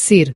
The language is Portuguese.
ser.